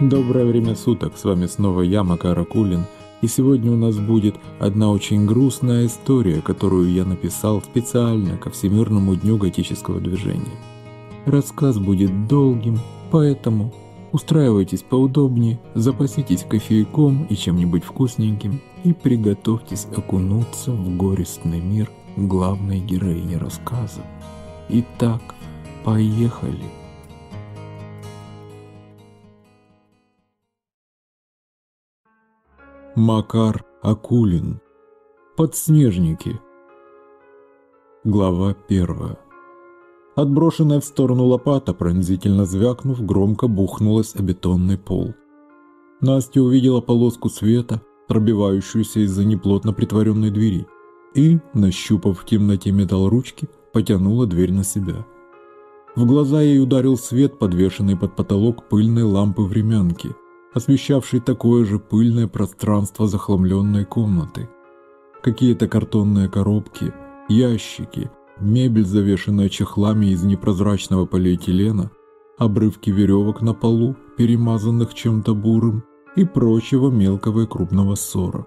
Доброе время суток, с вами снова я, Макар Акулин, и сегодня у нас будет одна очень грустная история, которую я написал специально ко Всемирному дню готического движения. Рассказ будет долгим, поэтому устраивайтесь поудобнее, запаситесь кофейком и чем-нибудь вкусненьким и приготовьтесь окунуться в горестный мир главной героини рассказа. Итак, поехали! Макар Акулин. Подснежники. Глава первая. Отброшенная в сторону лопата, пронзительно звякнув, громко бухнулась о бетонный пол. Настя увидела полоску света, пробивающуюся из-за неплотно притворенной двери, и, нащупав в темноте металл ручки, потянула дверь на себя. В глаза ей ударил свет, подвешенный под потолок пыльной лампы времянки – освещавший такое же пыльное пространство захламленной комнаты. Какие-то картонные коробки, ящики, мебель, завешенная чехлами из непрозрачного полиэтилена, обрывки веревок на полу, перемазанных чем-то бурым, и прочего мелкого и крупного ссора.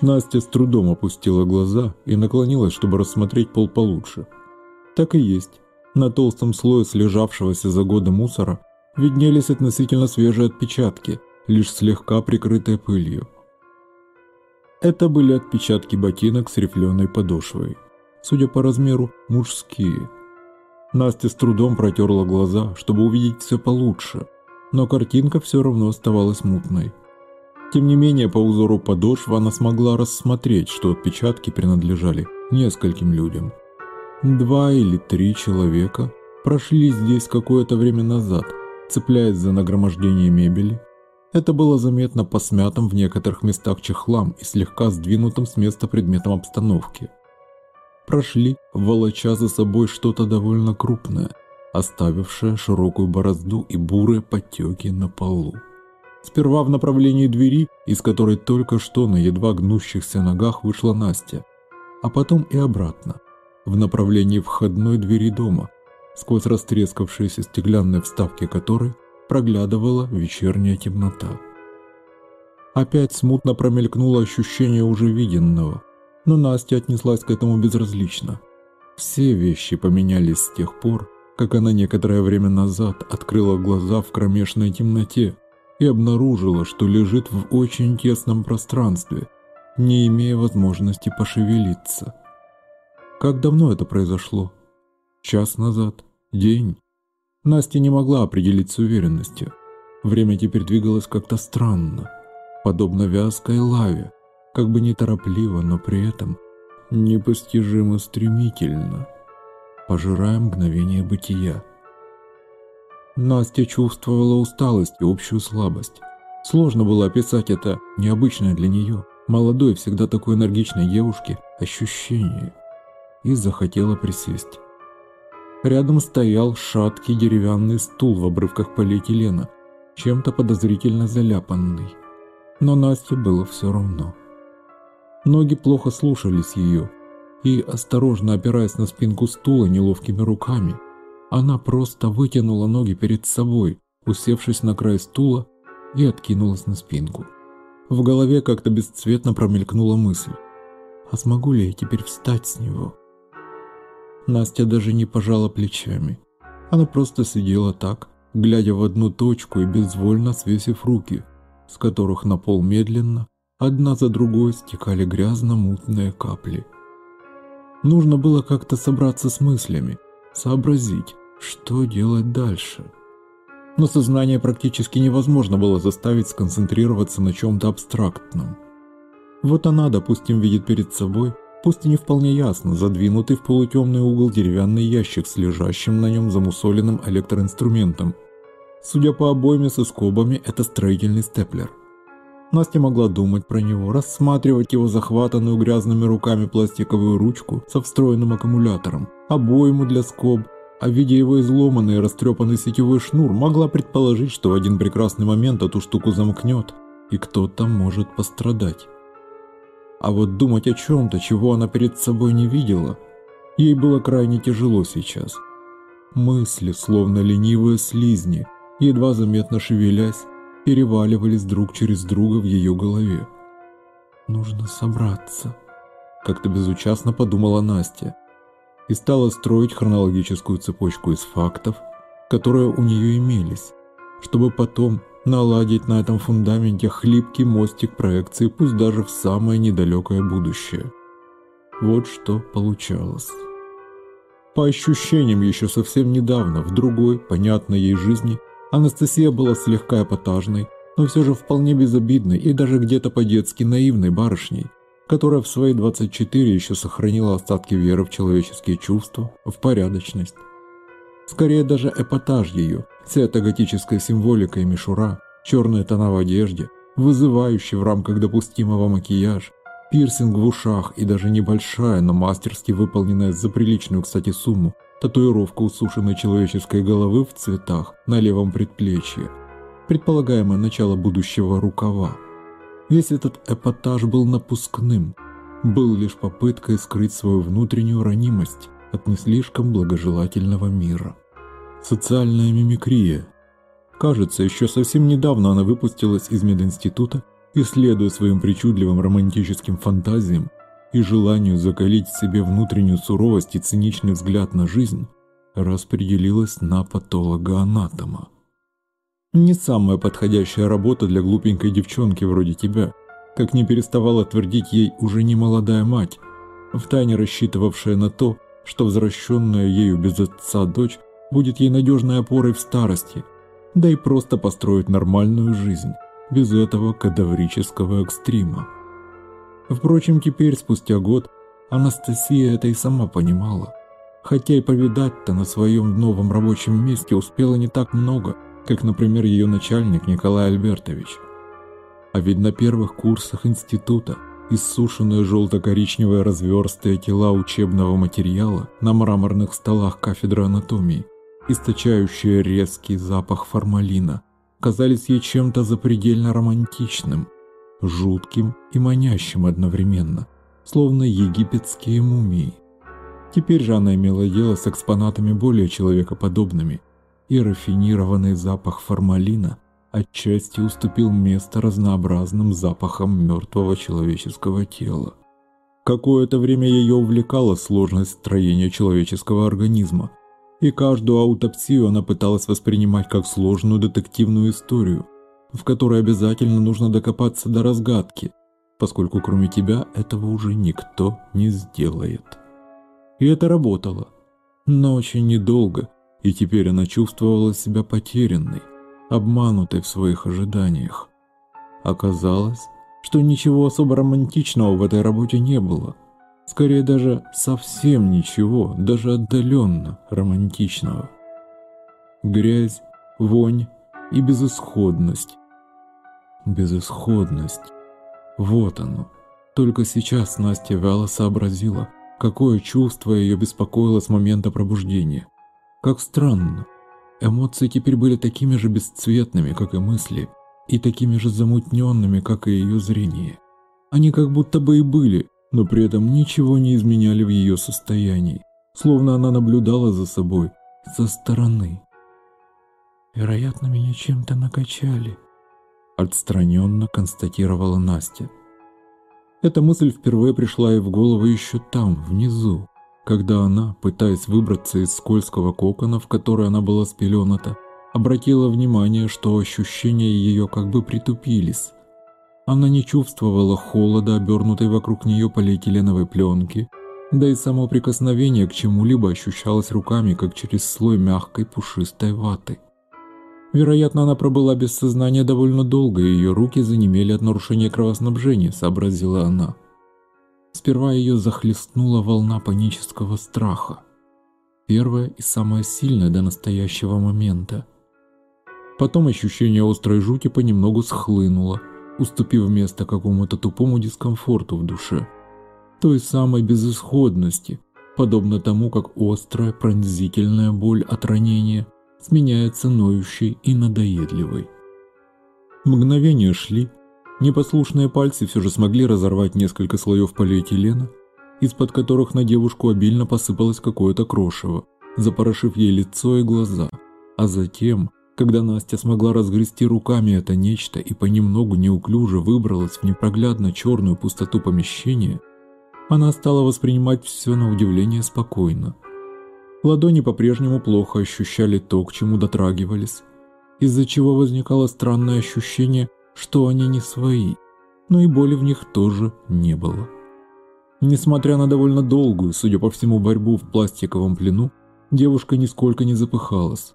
Настя с трудом опустила глаза и наклонилась, чтобы рассмотреть пол получше. Так и есть. На толстом слое слежавшегося за годы мусора виднелись относительно свежие отпечатки, лишь слегка прикрытые пылью. Это были отпечатки ботинок с рифленой подошвой. Судя по размеру, мужские. Настя с трудом протерла глаза, чтобы увидеть все получше, но картинка все равно оставалась мутной. Тем не менее, по узору подошвы она смогла рассмотреть, что отпечатки принадлежали нескольким людям. Два или три человека прошли здесь какое-то время назад – цепляясь за нагромождение мебели. Это было заметно по смятым в некоторых местах чехлам и слегка сдвинутым с места предметам обстановки. Прошли, волоча за собой что-то довольно крупное, оставившее широкую борозду и бурые потеки на полу. Сперва в направлении двери, из которой только что на едва гнущихся ногах вышла Настя, а потом и обратно, в направлении входной двери дома – сквозь растрескавшиеся стеклянные вставки которой проглядывала вечерняя темнота. Опять смутно промелькнуло ощущение уже виденного, но Настя отнеслась к этому безразлично. Все вещи поменялись с тех пор, как она некоторое время назад открыла глаза в кромешной темноте и обнаружила, что лежит в очень тесном пространстве, не имея возможности пошевелиться. Как давно это произошло? Час назад? День? Настя не могла определить с уверенностью. Время теперь двигалось как-то странно, подобно вязкой лаве, как бы неторопливо, но при этом непостижимо стремительно, пожирая мгновение бытия. Настя чувствовала усталость и общую слабость. Сложно было описать это необычное для нее, молодой, всегда такой энергичной девушке, ощущение. И захотела присесть. Рядом стоял шаткий деревянный стул в обрывках полиэтилена, чем-то подозрительно заляпанный. Но Насте было все равно. Ноги плохо слушались ее, и, осторожно опираясь на спинку стула неловкими руками, она просто вытянула ноги перед собой, усевшись на край стула и откинулась на спинку. В голове как-то бесцветно промелькнула мысль, а смогу ли я теперь встать с него? Настя даже не пожала плечами. Она просто сидела так, глядя в одну точку и безвольно свесив руки, с которых на пол медленно, одна за другой стекали грязно-мутные капли. Нужно было как-то собраться с мыслями, сообразить, что делать дальше. Но сознание практически невозможно было заставить сконцентрироваться на чем-то абстрактном. Вот она, допустим, видит перед собой пусть и не вполне ясно, задвинутый в полутемный угол деревянный ящик с лежащим на нем замусоленным электроинструментом. Судя по обойме со скобами, это строительный степлер. Настя могла думать про него, рассматривать его захватанную грязными руками пластиковую ручку со встроенным аккумулятором, обойму для скоб, а видя его изломанный и растрепанный сетевой шнур, могла предположить, что в один прекрасный момент эту штуку замкнет, и кто-то может пострадать. А вот думать о чем-то, чего она перед собой не видела, ей было крайне тяжело сейчас. Мысли, словно ленивые слизни, едва заметно шевелясь, переваливались друг через друга в ее голове. «Нужно собраться», – как-то безучастно подумала Настя и стала строить хронологическую цепочку из фактов, которые у нее имелись, чтобы потом наладить на этом фундаменте хлипкий мостик проекции, пусть даже в самое недалекое будущее. Вот что получалось. По ощущениям, еще совсем недавно, в другой, понятной ей жизни, Анастасия была слегка эпатажной, но все же вполне безобидной и даже где-то по-детски наивной барышней, которая в свои 24 еще сохранила остатки веры в человеческие чувства, в порядочность. Скорее даже эпатаж ее, вся эта готическая символика и мишура, черные тона в одежде, вызывающий в рамках допустимого макияж, пирсинг в ушах и даже небольшая, но мастерски выполненная за приличную, кстати, сумму, татуировка усушенной человеческой головы в цветах на левом предплечье, предполагаемое начало будущего рукава. Весь этот эпатаж был напускным, был лишь попыткой скрыть свою внутреннюю ранимость от не слишком благожелательного мира. Социальная мимикрия. Кажется, еще совсем недавно она выпустилась из мединститута и, следуя своим причудливым романтическим фантазиям и желанию закалить в себе внутреннюю суровость и циничный взгляд на жизнь, распределилась на патолога-анатома. Не самая подходящая работа для глупенькой девчонки вроде тебя, как не переставала твердить ей уже не молодая мать, втайне рассчитывавшая на то, что возвращенная ею без отца дочь будет ей надежной опорой в старости, да и просто построить нормальную жизнь, без этого кадаврического экстрима. Впрочем, теперь, спустя год, Анастасия это и сама понимала. Хотя и повидать-то на своем новом рабочем месте успела не так много, как, например, ее начальник Николай Альбертович. А ведь на первых курсах института иссушенные желто-коричневые разверстые тела учебного материала на мраморных столах кафедры анатомии источающие резкий запах формалина, казались ей чем-то запредельно романтичным, жутким и манящим одновременно, словно египетские мумии. Теперь же она имела дело с экспонатами более человекоподобными, и рафинированный запах формалина отчасти уступил место разнообразным запахам мертвого человеческого тела. Какое-то время ее увлекала сложность строения человеческого организма, и каждую аутопсию она пыталась воспринимать как сложную детективную историю, в которой обязательно нужно докопаться до разгадки, поскольку кроме тебя этого уже никто не сделает. И это работало, но очень недолго, и теперь она чувствовала себя потерянной, обманутой в своих ожиданиях. Оказалось, что ничего особо романтичного в этой работе не было – Скорее даже совсем ничего, даже отдаленно романтичного. Грязь, вонь и безысходность. Безысходность. Вот оно. Только сейчас Настя вяло сообразила, какое чувство ее беспокоило с момента пробуждения. Как странно. Эмоции теперь были такими же бесцветными, как и мысли, и такими же замутненными, как и ее зрение. Они как будто бы и были, но при этом ничего не изменяли в ее состоянии, словно она наблюдала за собой со стороны. «Вероятно, меня чем-то накачали», – отстраненно констатировала Настя. Эта мысль впервые пришла ей в голову еще там, внизу, когда она, пытаясь выбраться из скользкого кокона, в который она была спелената, обратила внимание, что ощущения ее как бы притупились, она не чувствовала холода, обернутой вокруг нее полиэтиленовой пленки, да и само прикосновение к чему-либо ощущалось руками, как через слой мягкой пушистой ваты. Вероятно, она пробыла без сознания довольно долго, и ее руки занемели от нарушения кровоснабжения, сообразила она. Сперва ее захлестнула волна панического страха. Первая и самая сильная до настоящего момента. Потом ощущение острой жути понемногу схлынуло – уступив место какому-то тупому дискомфорту в душе, той самой безысходности, подобно тому, как острая пронзительная боль от ранения сменяется ноющей и надоедливой. Мгновения шли, непослушные пальцы все же смогли разорвать несколько слоев полиэтилена, из-под которых на девушку обильно посыпалось какое-то крошево, запорошив ей лицо и глаза, а затем Когда Настя смогла разгрести руками это нечто и понемногу неуклюже выбралась в непроглядно черную пустоту помещения, она стала воспринимать все на удивление спокойно. Ладони по-прежнему плохо ощущали то, к чему дотрагивались, из-за чего возникало странное ощущение, что они не свои, но и боли в них тоже не было. Несмотря на довольно долгую, судя по всему, борьбу в пластиковом плену, девушка нисколько не запыхалась.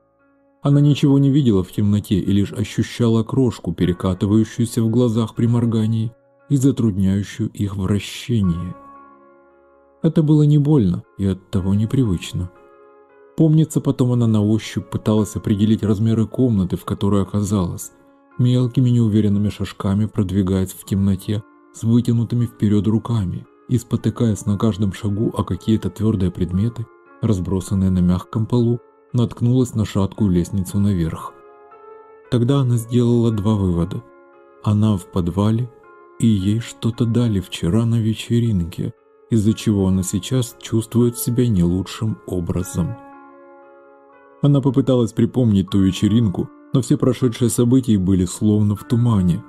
Она ничего не видела в темноте и лишь ощущала крошку, перекатывающуюся в глазах при моргании и затрудняющую их вращение. Это было не больно и оттого непривычно. Помнится, потом она на ощупь пыталась определить размеры комнаты, в которой оказалась. Мелкими неуверенными шажками продвигаясь в темноте с вытянутыми вперед руками и спотыкаясь на каждом шагу о какие-то твердые предметы, разбросанные на мягком полу наткнулась на шаткую лестницу наверх. Тогда она сделала два вывода. Она в подвале, и ей что-то дали вчера на вечеринке, из-за чего она сейчас чувствует себя не лучшим образом. Она попыталась припомнить ту вечеринку, но все прошедшие события были словно в тумане.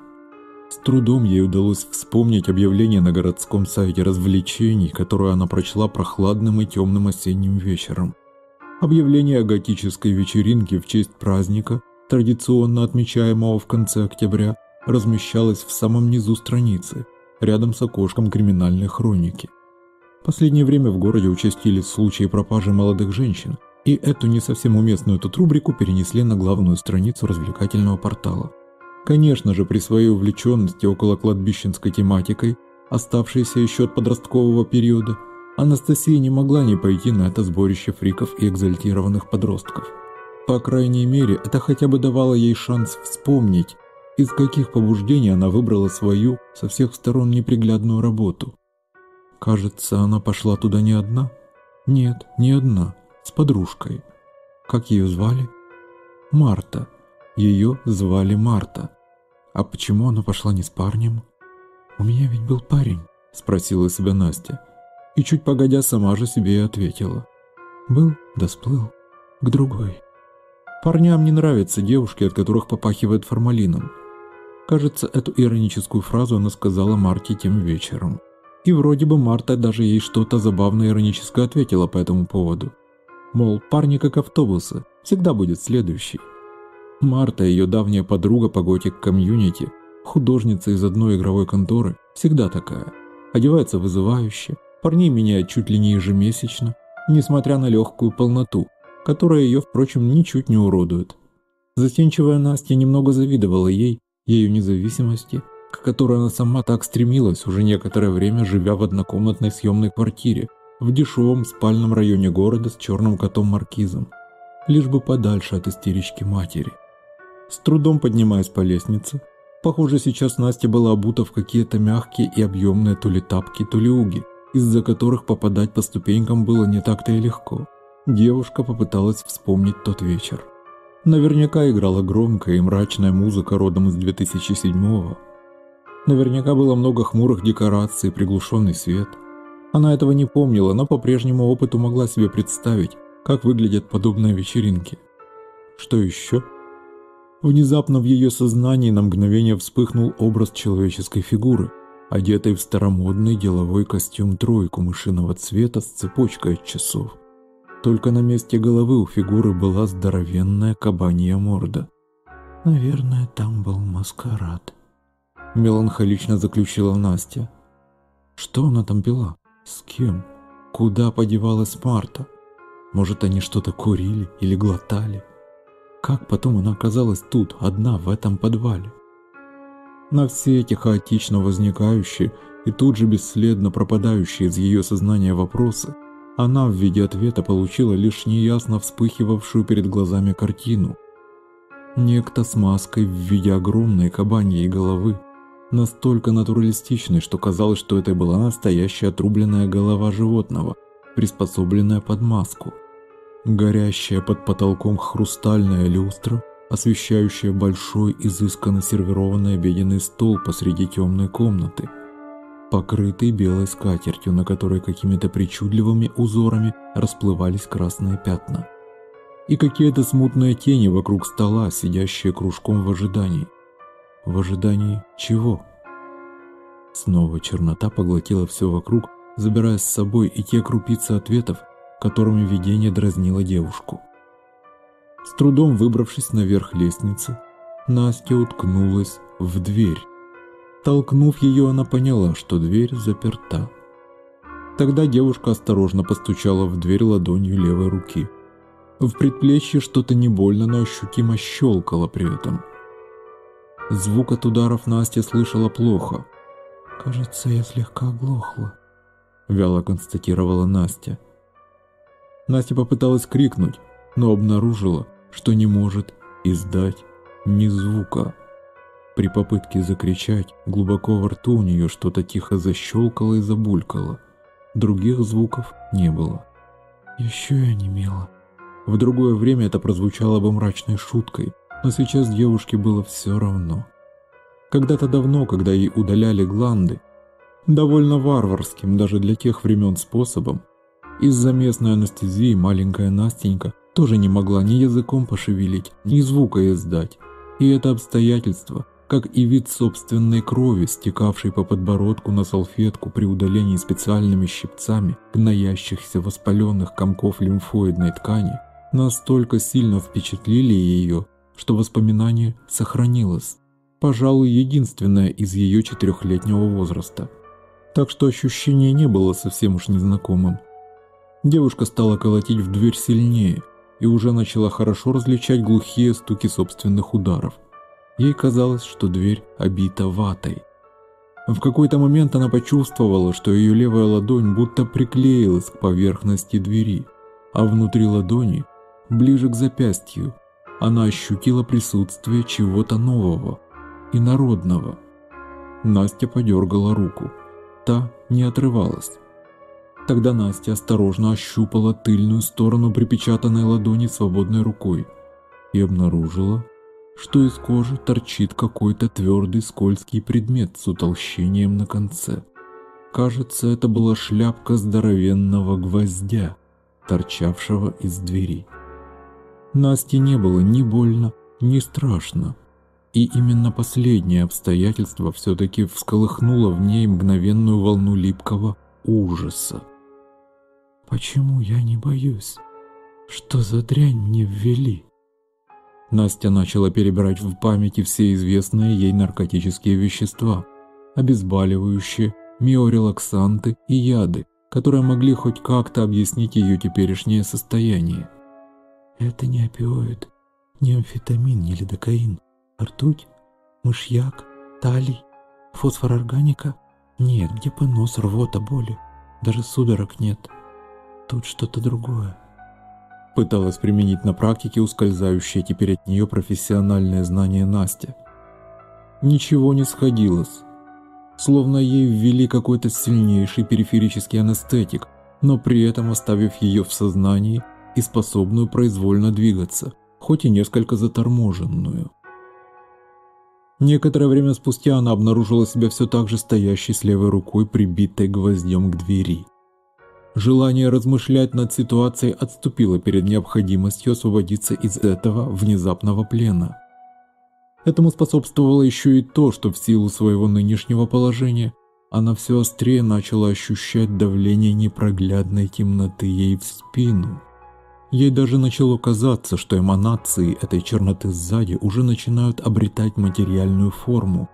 С трудом ей удалось вспомнить объявление на городском сайте развлечений, которое она прочла прохладным и темным осенним вечером. Объявление о готической вечеринке в честь праздника, традиционно отмечаемого в конце октября, размещалось в самом низу страницы, рядом с окошком криминальной хроники. Последнее время в городе участились случаи пропажи молодых женщин, и эту не совсем уместную тут рубрику перенесли на главную страницу развлекательного портала. Конечно же, при своей увлеченности около кладбищенской тематикой, оставшейся еще от подросткового периода, Анастасия не могла не пойти на это сборище фриков и экзальтированных подростков. По крайней мере, это хотя бы давало ей шанс вспомнить, из каких побуждений она выбрала свою, со всех сторон неприглядную работу. Кажется, она пошла туда не одна? Нет, не одна, с подружкой. Как ее звали? Марта. Ее звали Марта. А почему она пошла не с парнем? «У меня ведь был парень», – спросила себя Настя и чуть погодя сама же себе и ответила. Был да сплыл к другой. Парням не нравятся девушки, от которых попахивает формалином. Кажется, эту ироническую фразу она сказала Марте тем вечером. И вроде бы Марта даже ей что-то забавно ироническое ответила по этому поводу. Мол, парни как автобусы, всегда будет следующий. Марта, ее давняя подруга по готик-комьюнити, художница из одной игровой конторы, всегда такая. Одевается вызывающе, Парней меняет чуть ли не ежемесячно, несмотря на легкую полноту, которая ее, впрочем, ничуть не уродует. Застенчивая Настя немного завидовала ей, ее независимости, к которой она сама так стремилась уже некоторое время, живя в однокомнатной съемной квартире в дешевом спальном районе города с черным котом-маркизом, лишь бы подальше от истерички матери. С трудом поднимаясь по лестнице, похоже, сейчас Настя была обута в какие-то мягкие и объемные то ли тапки, то ли уги, из-за которых попадать по ступенькам было не так-то и легко. Девушка попыталась вспомнить тот вечер. Наверняка играла громкая и мрачная музыка родом из 2007-го. Наверняка было много хмурых декораций и приглушенный свет. Она этого не помнила, но по прежнему опыту могла себе представить, как выглядят подобные вечеринки. Что еще? Внезапно в ее сознании на мгновение вспыхнул образ человеческой фигуры – одетый в старомодный деловой костюм тройку мышиного цвета с цепочкой от часов. Только на месте головы у фигуры была здоровенная кабанья морда. «Наверное, там был маскарад», — меланхолично заключила Настя. «Что она там пила? С кем? Куда подевалась Марта? Может, они что-то курили или глотали? Как потом она оказалась тут, одна, в этом подвале?» На все эти хаотично возникающие и тут же бесследно пропадающие из ее сознания вопросы, она в виде ответа получила лишь неясно вспыхивавшую перед глазами картину. Некто с маской в виде огромной кабаньей головы, настолько натуралистичной, что казалось, что это была настоящая отрубленная голова животного, приспособленная под маску. Горящая под потолком хрустальная люстра – освещающая большой изысканно сервированный обеденный стол посреди темной комнаты, покрытый белой скатертью, на которой какими-то причудливыми узорами расплывались красные пятна. и какие-то смутные тени вокруг стола, сидящие кружком в ожидании. В ожидании чего? Снова чернота поглотила все вокруг, забирая с собой и те крупицы ответов, которыми видение дразнило девушку. С трудом выбравшись наверх лестницы, Настя уткнулась в дверь. Толкнув ее, она поняла, что дверь заперта. Тогда девушка осторожно постучала в дверь ладонью левой руки. В предплечье что-то не больно, но ощутимо щелкало при этом. Звук от ударов Настя слышала плохо. «Кажется, я слегка оглохла», — вяло констатировала Настя. Настя попыталась крикнуть, но обнаружила, что не может издать ни звука. При попытке закричать, глубоко во рту у нее что-то тихо защелкало и забулькало. Других звуков не было. Еще я не мела. В другое время это прозвучало бы мрачной шуткой, но сейчас девушке было все равно. Когда-то давно, когда ей удаляли гланды, довольно варварским даже для тех времен способом, из-за местной анестезии маленькая Настенька тоже не могла ни языком пошевелить, ни звука издать. И это обстоятельство, как и вид собственной крови, стекавшей по подбородку на салфетку при удалении специальными щипцами гноящихся воспаленных комков лимфоидной ткани, настолько сильно впечатлили ее, что воспоминание сохранилось. Пожалуй, единственное из ее четырехлетнего возраста. Так что ощущение не было совсем уж незнакомым. Девушка стала колотить в дверь сильнее и уже начала хорошо различать глухие стуки собственных ударов. Ей казалось, что дверь обита ватой. В какой-то момент она почувствовала, что ее левая ладонь будто приклеилась к поверхности двери, а внутри ладони, ближе к запястью, она ощутила присутствие чего-то нового, инородного. Настя подергала руку. Та не отрывалась. Тогда Настя осторожно ощупала тыльную сторону припечатанной ладони свободной рукой и обнаружила, что из кожи торчит какой-то твердый скользкий предмет с утолщением на конце. Кажется, это была шляпка здоровенного гвоздя, торчавшего из двери. Насте не было ни больно, ни страшно. И именно последнее обстоятельство все-таки всколыхнуло в ней мгновенную волну липкого ужаса. Почему я не боюсь? Что за дрянь мне ввели? Настя начала перебирать в памяти все известные ей наркотические вещества, обезболивающие, миорелаксанты и яды, которые могли хоть как-то объяснить ее теперешнее состояние. Это не опиоид, не амфетамин, не лидокаин, ртуть, мышьяк, талий, фосфорорганика. Нет, где понос, рвота, боли, даже судорог нет. Тут что-то другое. Пыталась применить на практике ускользающее теперь от нее профессиональное знание Настя. Ничего не сходилось. Словно ей ввели какой-то сильнейший периферический анестетик, но при этом оставив ее в сознании и способную произвольно двигаться, хоть и несколько заторможенную. Некоторое время спустя она обнаружила себя все так же стоящей с левой рукой, прибитой гвоздем к двери. Желание размышлять над ситуацией отступило перед необходимостью освободиться из этого внезапного плена. Этому способствовало еще и то, что в силу своего нынешнего положения она все острее начала ощущать давление непроглядной темноты ей в спину. Ей даже начало казаться, что эманации этой черноты сзади уже начинают обретать материальную форму,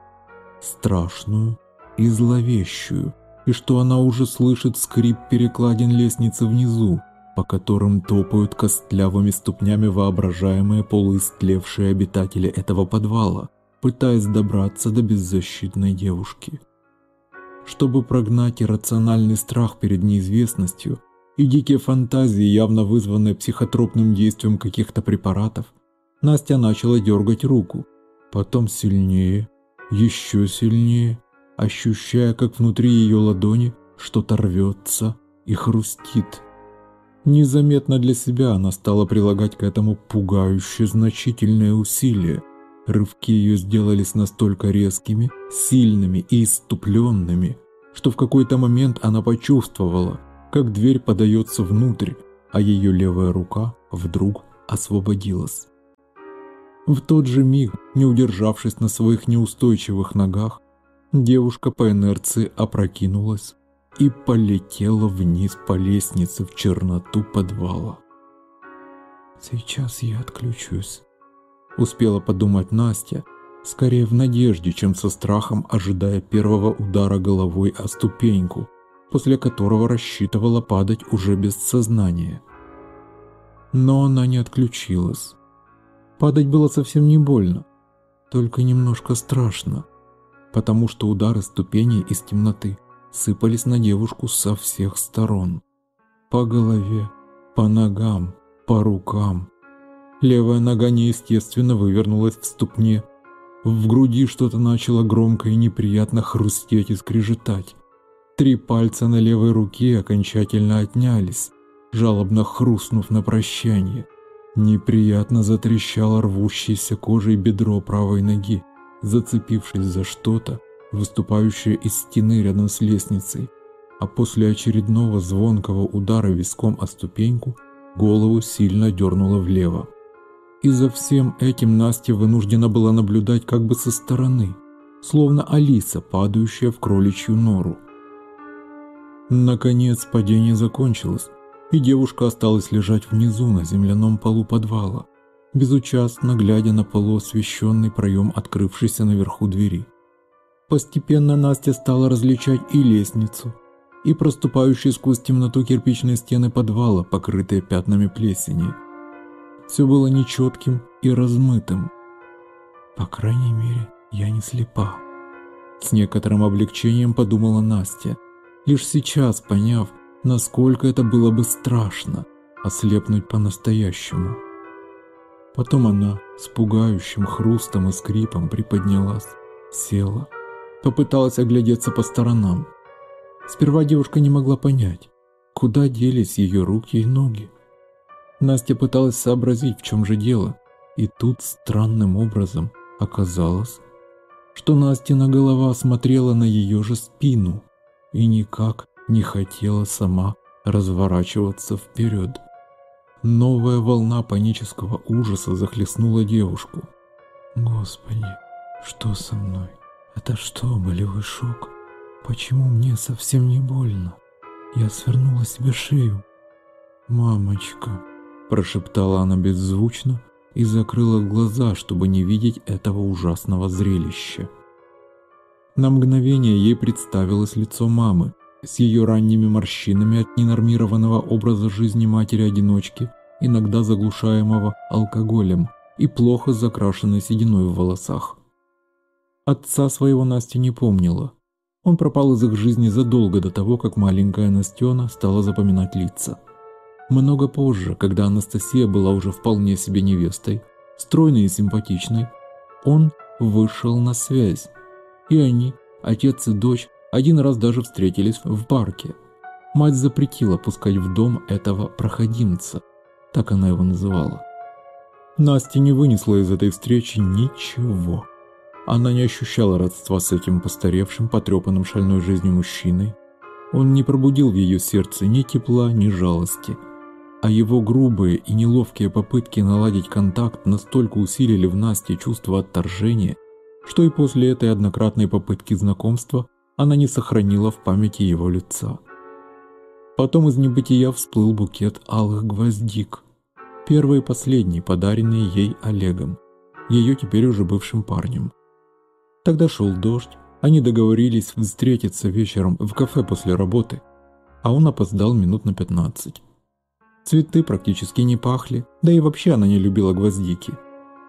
страшную и зловещую, и что она уже слышит скрип перекладин лестницы внизу, по которым топают костлявыми ступнями воображаемые полуистлевшие обитатели этого подвала, пытаясь добраться до беззащитной девушки. Чтобы прогнать иррациональный страх перед неизвестностью и дикие фантазии, явно вызванные психотропным действием каких-то препаратов, Настя начала дергать руку, потом сильнее, еще сильнее, ощущая, как внутри ее ладони что-то рвется и хрустит. Незаметно для себя она стала прилагать к этому пугающе значительные усилия. Рывки ее сделались настолько резкими, сильными и иступленными, что в какой-то момент она почувствовала, как дверь подается внутрь, а ее левая рука вдруг освободилась. В тот же миг, не удержавшись на своих неустойчивых ногах, девушка по инерции опрокинулась и полетела вниз по лестнице в черноту подвала. «Сейчас я отключусь», — успела подумать Настя, скорее в надежде, чем со страхом, ожидая первого удара головой о ступеньку, после которого рассчитывала падать уже без сознания. Но она не отключилась. Падать было совсем не больно, только немножко страшно, потому что удары ступеней из темноты сыпались на девушку со всех сторон. По голове, по ногам, по рукам. Левая нога неестественно вывернулась в ступне. В груди что-то начало громко и неприятно хрустеть и скрежетать. Три пальца на левой руке окончательно отнялись, жалобно хрустнув на прощание. Неприятно затрещало рвущейся кожей бедро правой ноги, зацепившись за что-то, выступающее из стены рядом с лестницей, а после очередного звонкого удара виском о ступеньку голову сильно дернуло влево. И за всем этим Настя вынуждена была наблюдать как бы со стороны, словно Алиса, падающая в кроличью нору. Наконец падение закончилось, и девушка осталась лежать внизу на земляном полу подвала, безучастно глядя на полуосвещенный проем открывшейся наверху двери. Постепенно Настя стала различать и лестницу, и проступающие сквозь темноту кирпичные стены подвала, покрытые пятнами плесени. Все было нечетким и размытым. По крайней мере, я не слепа. С некоторым облегчением подумала Настя, лишь сейчас поняв, насколько это было бы страшно ослепнуть по-настоящему. Потом она с пугающим хрустом и скрипом приподнялась, села, попыталась оглядеться по сторонам. Сперва девушка не могла понять, куда делись ее руки и ноги. Настя пыталась сообразить, в чем же дело, и тут странным образом оказалось, что Настина голова смотрела на ее же спину и никак не хотела сама разворачиваться вперед. Новая волна панического ужаса захлестнула девушку. Господи, что со мной? Это что, болевой шок? Почему мне совсем не больно? Я свернула себе шею. «Мамочка», – прошептала она беззвучно и закрыла глаза, чтобы не видеть этого ужасного зрелища. На мгновение ей представилось лицо мамы, с ее ранними морщинами от ненормированного образа жизни матери-одиночки, иногда заглушаемого алкоголем, и плохо закрашенной сединой в волосах. Отца своего Настя не помнила. Он пропал из их жизни задолго до того, как маленькая Настена стала запоминать лица. Много позже, когда Анастасия была уже вполне себе невестой, стройной и симпатичной, он вышел на связь. И они, отец и дочь, один раз даже встретились в парке. Мать запретила пускать в дом этого проходимца, так она его называла. Настя не вынесла из этой встречи ничего. Она не ощущала родства с этим постаревшим, потрепанным шальной жизнью мужчиной. Он не пробудил в ее сердце ни тепла, ни жалости. А его грубые и неловкие попытки наладить контакт настолько усилили в Насте чувство отторжения, что и после этой однократной попытки знакомства она не сохранила в памяти его лица. Потом из небытия всплыл букет алых гвоздик, первый и последний, подаренный ей Олегом, ее теперь уже бывшим парнем. Тогда шел дождь, они договорились встретиться вечером в кафе после работы, а он опоздал минут на 15. Цветы практически не пахли, да и вообще она не любила гвоздики.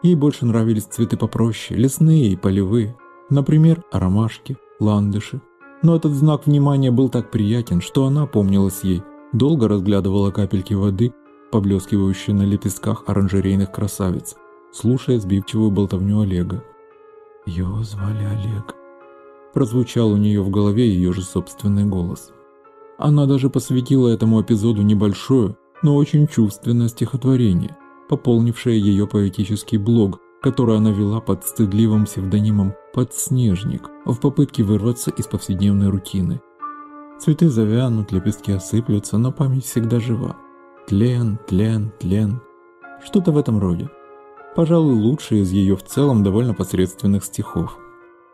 Ей больше нравились цветы попроще, лесные и полевые, например, ромашки, ландыши. Но этот знак внимания был так приятен, что она помнилась ей, долго разглядывала капельки воды, поблескивающие на лепестках оранжерейных красавиц, слушая сбивчивую болтовню Олега. Его звали Олег. Прозвучал у нее в голове ее же собственный голос. Она даже посвятила этому эпизоду небольшое, но очень чувственное стихотворение, пополнившее ее поэтический блог, который она вела под стыдливым псевдонимом «Подснежник» в попытке вырваться из повседневной рутины. Цветы завянут, лепестки осыплются, но память всегда жива. Тлен, тлен, тлен. Что-то в этом роде. Пожалуй, лучший из ее в целом довольно посредственных стихов.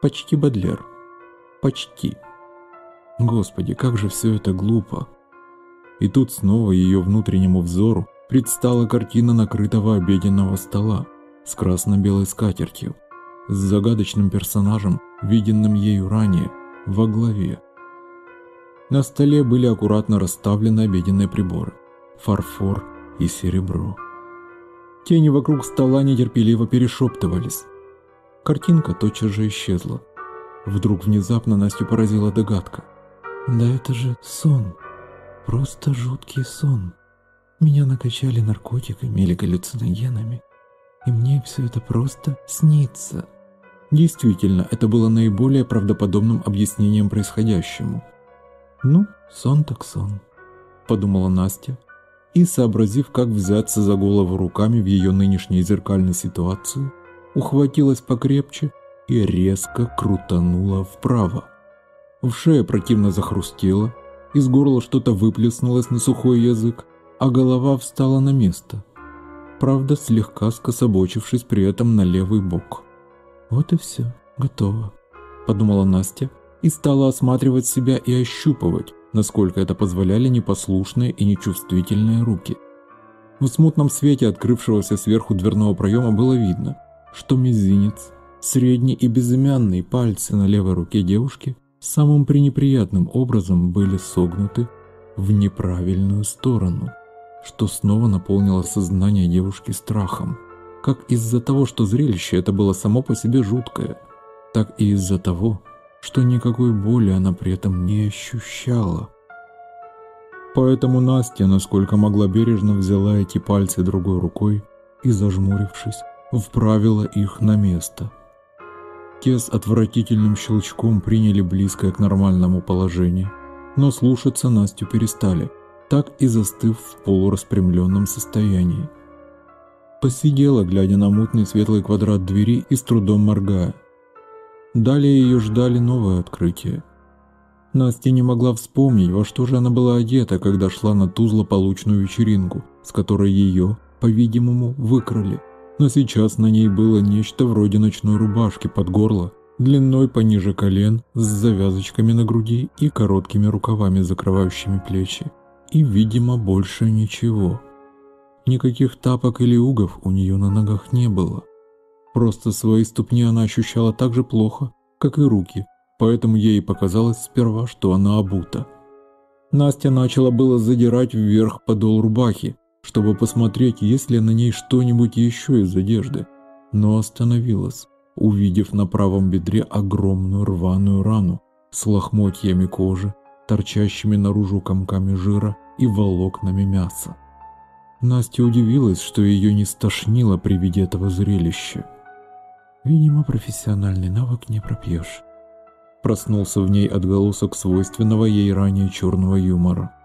Почти Бадлер. Почти. Господи, как же все это глупо. И тут снова ее внутреннему взору предстала картина накрытого обеденного стола с красно-белой скатертью, с загадочным персонажем, виденным ею ранее, во главе. На столе были аккуратно расставлены обеденные приборы, фарфор и серебро. Тени вокруг стола нетерпеливо перешептывались. Картинка тотчас же исчезла. Вдруг внезапно Настю поразила догадка. «Да это же сон. Просто жуткий сон. Меня накачали наркотиками или галлюциногенами, и мне все это просто снится». Действительно, это было наиболее правдоподобным объяснением происходящему. «Ну, сон так сон», – подумала Настя, и, сообразив, как взяться за голову руками в ее нынешней зеркальной ситуации, ухватилась покрепче и резко крутанула вправо. В шее противно захрустело, из горла что-то выплеснулось на сухой язык, а голова встала на место, правда слегка скособочившись при этом на левый бок. «Вот и все, готово», – подумала Настя и стала осматривать себя и ощупывать, насколько это позволяли непослушные и нечувствительные руки. В смутном свете открывшегося сверху дверного проема было видно, что мизинец, средний и безымянный пальцы на левой руке девушки самым пренеприятным образом были согнуты в неправильную сторону, что снова наполнило сознание девушки страхом, как из-за того, что зрелище это было само по себе жуткое, так и из-за того, что никакой боли она при этом не ощущала. Поэтому Настя, насколько могла бережно, взяла эти пальцы другой рукой и, зажмурившись, вправила их на место. Те с отвратительным щелчком приняли близкое к нормальному положению, но слушаться Настю перестали, так и застыв в полураспрямленном состоянии. Посидела, глядя на мутный светлый квадрат двери и с трудом моргая. Далее ее ждали новые открытия. Настя не могла вспомнить, во что же она была одета, когда шла на ту злополучную вечеринку, с которой ее, по-видимому, выкрали. Но сейчас на ней было нечто вроде ночной рубашки под горло, длиной пониже колен, с завязочками на груди и короткими рукавами, закрывающими плечи. И, видимо, больше ничего. Никаких тапок или угов у нее на ногах не было. Просто свои ступни она ощущала так же плохо, как и руки, поэтому ей показалось сперва, что она обута. Настя начала было задирать вверх подол рубахи, чтобы посмотреть, есть ли на ней что-нибудь еще из одежды, но остановилась, увидев на правом бедре огромную рваную рану с лохмотьями кожи, торчащими наружу комками жира и волокнами мяса. Настя удивилась, что ее не стошнило при виде этого зрелища. Видимо, профессиональный навык не пропьешь. Проснулся в ней отголосок свойственного ей ранее черного юмора.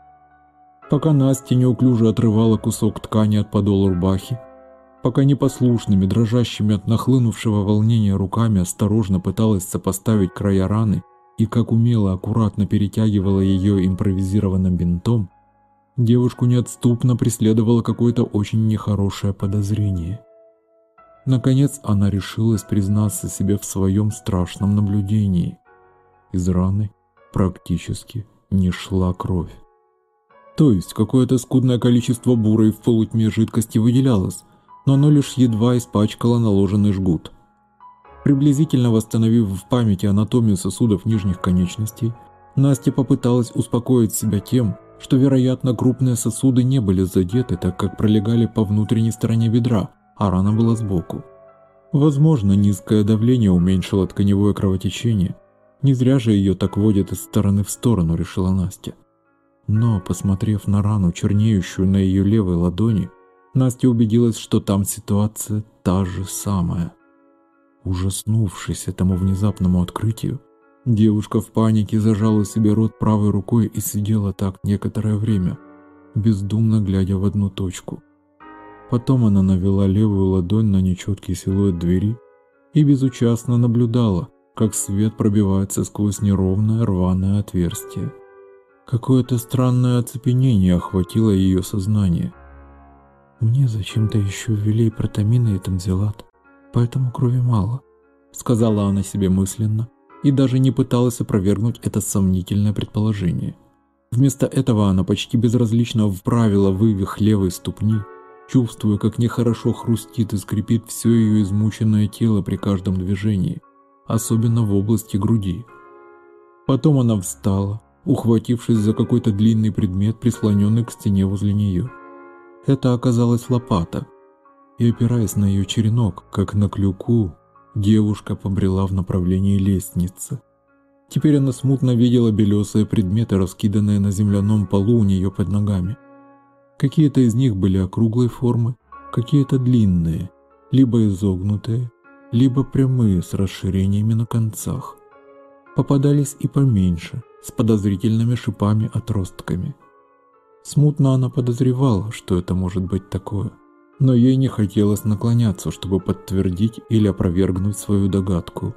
Пока Настя неуклюже отрывала кусок ткани от подола рубахи, пока непослушными, дрожащими от нахлынувшего волнения руками осторожно пыталась сопоставить края раны и как умело аккуратно перетягивала ее импровизированным бинтом, девушку неотступно преследовало какое-то очень нехорошее подозрение – Наконец она решилась признаться себе в своем страшном наблюдении. Из раны практически не шла кровь. То есть какое-то скудное количество бурой в полутьме жидкости выделялось, но оно лишь едва испачкало наложенный жгут. Приблизительно восстановив в памяти анатомию сосудов нижних конечностей, Настя попыталась успокоить себя тем, что, вероятно, крупные сосуды не были задеты, так как пролегали по внутренней стороне бедра, а рана была сбоку. Возможно, низкое давление уменьшило тканевое кровотечение. Не зря же ее так водят из стороны в сторону, решила Настя. Но, посмотрев на рану, чернеющую на ее левой ладони, Настя убедилась, что там ситуация та же самая. Ужаснувшись этому внезапному открытию, девушка в панике зажала себе рот правой рукой и сидела так некоторое время, бездумно глядя в одну точку – Потом она навела левую ладонь на нечеткий силуэт двери и безучастно наблюдала, как свет пробивается сквозь неровное рваное отверстие. Какое-то странное оцепенение охватило ее сознание. Мне зачем-то еще ввели протамины и танзилат, поэтому крови мало, сказала она себе мысленно и даже не пыталась опровергнуть это сомнительное предположение. Вместо этого она почти безразлично вправила вывих левой ступни, чувствуя, как нехорошо хрустит и скрипит все ее измученное тело при каждом движении, особенно в области груди. Потом она встала, ухватившись за какой-то длинный предмет, прислоненный к стене возле нее. Это оказалась лопата, и опираясь на ее черенок, как на клюку, девушка побрела в направлении лестницы. Теперь она смутно видела белесые предметы, раскиданные на земляном полу у нее под ногами. Какие-то из них были округлой формы, какие-то длинные, либо изогнутые, либо прямые с расширениями на концах. Попадались и поменьше, с подозрительными шипами-отростками. Смутно она подозревала, что это может быть такое, но ей не хотелось наклоняться, чтобы подтвердить или опровергнуть свою догадку.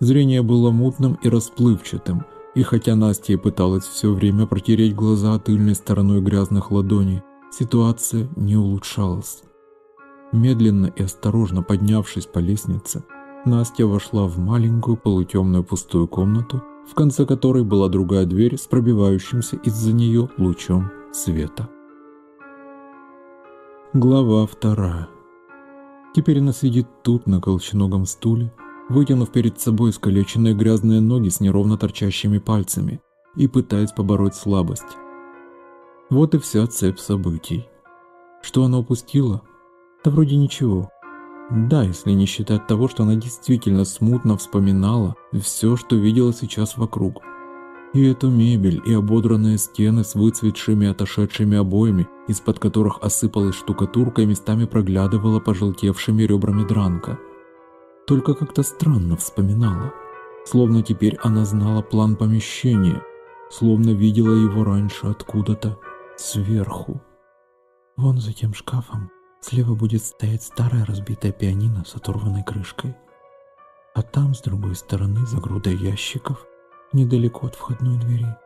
Зрение было мутным и расплывчатым, и хотя Настя пыталась все время протереть глаза тыльной стороной грязных ладоней, ситуация не улучшалась. Медленно и осторожно поднявшись по лестнице, Настя вошла в маленькую полутемную пустую комнату, в конце которой была другая дверь с пробивающимся из-за нее лучом света. Глава вторая. Теперь она сидит тут на колченогом стуле, вытянув перед собой искалеченные грязные ноги с неровно торчащими пальцами и пытаясь побороть слабость. Вот и вся цепь событий. Что она упустила? Да вроде ничего. Да, если не считать того, что она действительно смутно вспоминала все, что видела сейчас вокруг. И эту мебель, и ободранные стены с выцветшими отошедшими обоями, из-под которых осыпалась штукатурка и местами проглядывала пожелтевшими ребрами дранка. Только как-то странно вспоминала. Словно теперь она знала план помещения, словно видела его раньше откуда-то сверху. Вон за тем шкафом Слева будет стоять старая разбитая пианино с оторванной крышкой. А там, с другой стороны, за грудой ящиков, недалеко от входной двери,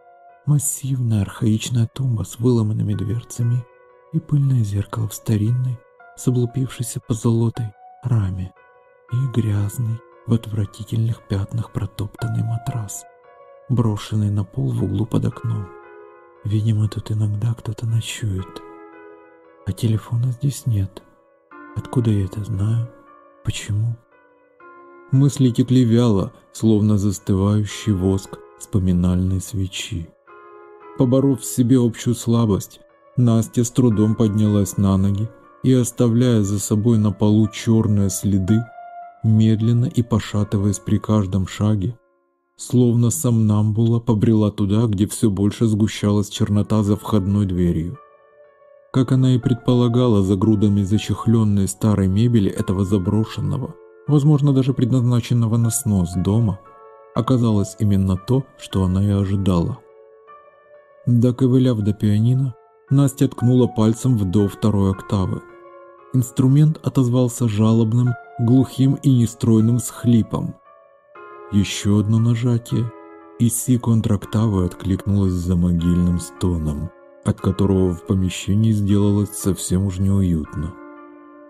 массивная архаичная тумба с выломанными дверцами и пыльное зеркало в старинной, с облупившейся позолотой раме и грязный, в отвратительных пятнах протоптанный матрас, брошенный на пол в углу под окном. Видимо, тут иногда кто-то ночует. А телефона здесь нет. Откуда я это знаю? Почему? Мысли текли вяло, словно застывающий воск вспоминальной свечи. Поборов в себе общую слабость, Настя с трудом поднялась на ноги и, оставляя за собой на полу черные следы, медленно и пошатываясь при каждом шаге, словно сомнамбула побрела туда, где все больше сгущалась чернота за входной дверью. Как она и предполагала, за грудами зачехленной старой мебели этого заброшенного, возможно даже предназначенного на снос дома, оказалось именно то, что она и ожидала. Доковыляв до пианино, Настя ткнула пальцем в до второй октавы. Инструмент отозвался жалобным, глухим и нестройным схлипом. Еще одно нажатие, и си контрактавы откликнулась за могильным стоном от которого в помещении сделалось совсем уж неуютно.